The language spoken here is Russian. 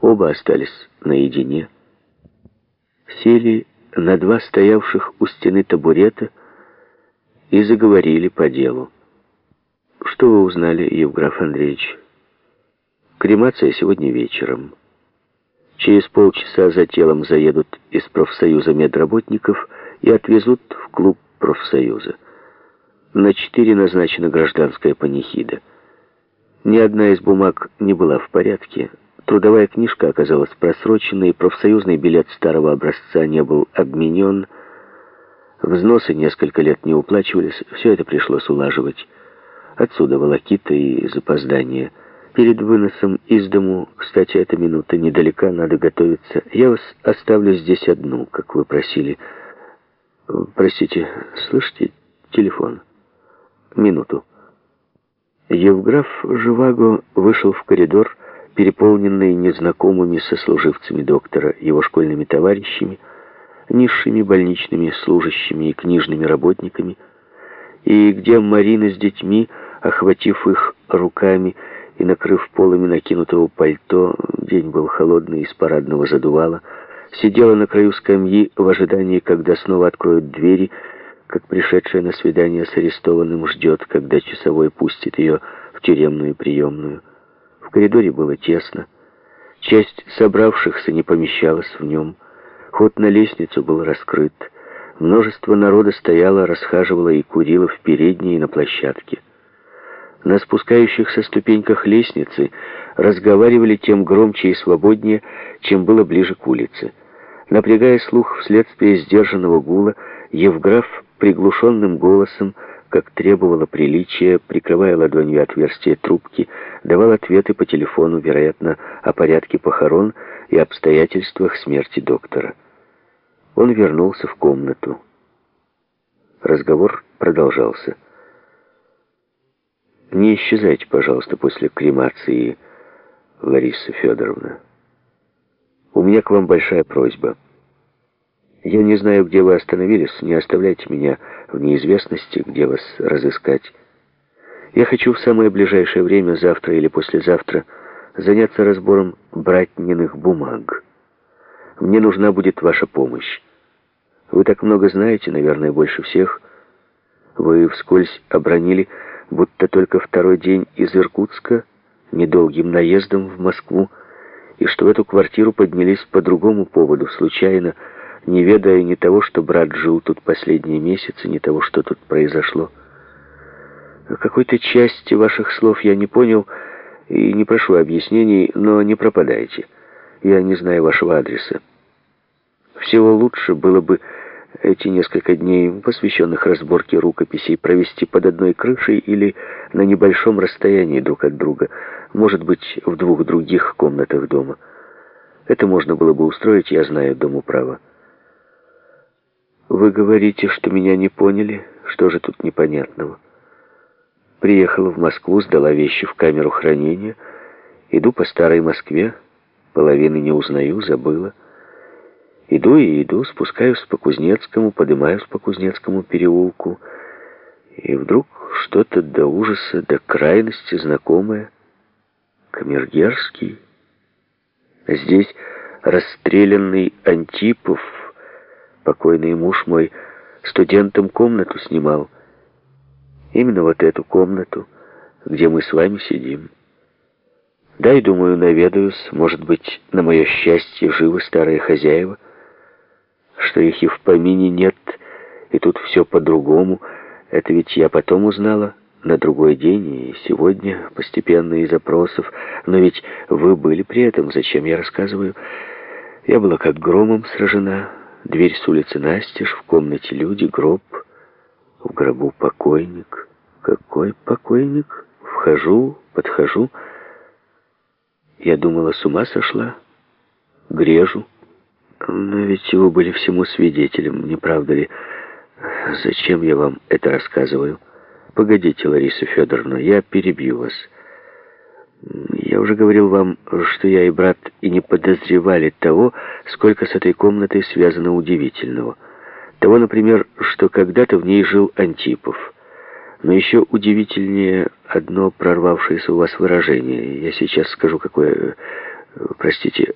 Оба остались наедине. Сели на два стоявших у стены табурета и заговорили по делу. «Что вы узнали, Евграф Андреевич?» «Кремация сегодня вечером. Через полчаса за телом заедут из профсоюза медработников и отвезут в клуб профсоюза. На четыре назначена гражданская панихида. Ни одна из бумаг не была в порядке, Трудовая книжка оказалась просроченной, профсоюзный билет старого образца не был обменен, взносы несколько лет не уплачивались, все это пришлось улаживать. Отсюда волокита и запоздание. Перед выносом из дому, кстати, эта минута недалека, надо готовиться. Я вас оставлю здесь одну, как вы просили. Простите, слышите? Телефон. Минуту. Евграф Живаго вышел в коридор, переполненный незнакомыми сослуживцами доктора, его школьными товарищами, низшими больничными служащими и книжными работниками, и где Марина с детьми, охватив их руками и накрыв полами накинутого пальто, день был холодный, из парадного задувала, сидела на краю скамьи в ожидании, когда снова откроют двери, как пришедшая на свидание с арестованным ждет, когда часовой пустит ее в тюремную приемную. В коридоре было тесно. Часть собравшихся не помещалась в нем. Ход на лестницу был раскрыт. Множество народа стояло, расхаживало и курило в передней и на площадке. На спускающихся ступеньках лестницы разговаривали тем громче и свободнее, чем было ближе к улице. Напрягая слух вследствие сдержанного гула, Евграф приглушенным голосом как требовало приличия, прикрывая ладонью отверстие трубки, давал ответы по телефону, вероятно, о порядке похорон и обстоятельствах смерти доктора. Он вернулся в комнату. Разговор продолжался. «Не исчезайте, пожалуйста, после кремации, Лариса Федоровна. У меня к вам большая просьба». Я не знаю, где вы остановились, не оставляйте меня в неизвестности, где вас разыскать. Я хочу в самое ближайшее время, завтра или послезавтра, заняться разбором братниных бумаг. Мне нужна будет ваша помощь. Вы так много знаете, наверное, больше всех. Вы вскользь обронили, будто только второй день из Иркутска, недолгим наездом в Москву, и что в эту квартиру поднялись по другому поводу, случайно, не ведая ни того, что брат жил тут последние месяцы, ни того, что тут произошло. Какой-то части ваших слов я не понял и не прошу объяснений, но не пропадайте. Я не знаю вашего адреса. Всего лучше было бы эти несколько дней, посвященных разборке рукописей, провести под одной крышей или на небольшом расстоянии друг от друга, может быть, в двух других комнатах дома. Это можно было бы устроить, я знаю, дому права. Вы говорите, что меня не поняли? Что же тут непонятного? Приехала в Москву, сдала вещи в камеру хранения. Иду по старой Москве, половины не узнаю, забыла. Иду и иду, спускаюсь по Кузнецкому, поднимаюсь по Кузнецкому переулку. И вдруг что-то до ужаса, до крайности знакомое. Камергерский. Здесь расстрелянный Антипов Покойный муж мой студентам комнату снимал. Именно вот эту комнату, где мы с вами сидим. Дай, думаю, наведаюсь, может быть, на мое счастье живы старые хозяева, что их и в помине нет, и тут все по-другому. Это ведь я потом узнала, на другой день и сегодня, постепенно из запросов. Но ведь вы были при этом, зачем я рассказываю? Я была как громом сражена, Дверь с улицы настежь, в комнате люди, гроб, в гробу покойник. Какой покойник? Вхожу, подхожу. Я думала, с ума сошла. Грежу. Но ведь вы были всему свидетелем, не правда ли? Зачем я вам это рассказываю? Погодите, Лариса Федоровна, я перебью вас. Я уже говорил вам, что я и брат и не подозревали того, сколько с этой комнатой связано удивительного. Того, например, что когда-то в ней жил Антипов. Но еще удивительнее одно прорвавшееся у вас выражение. Я сейчас скажу, какое... Простите,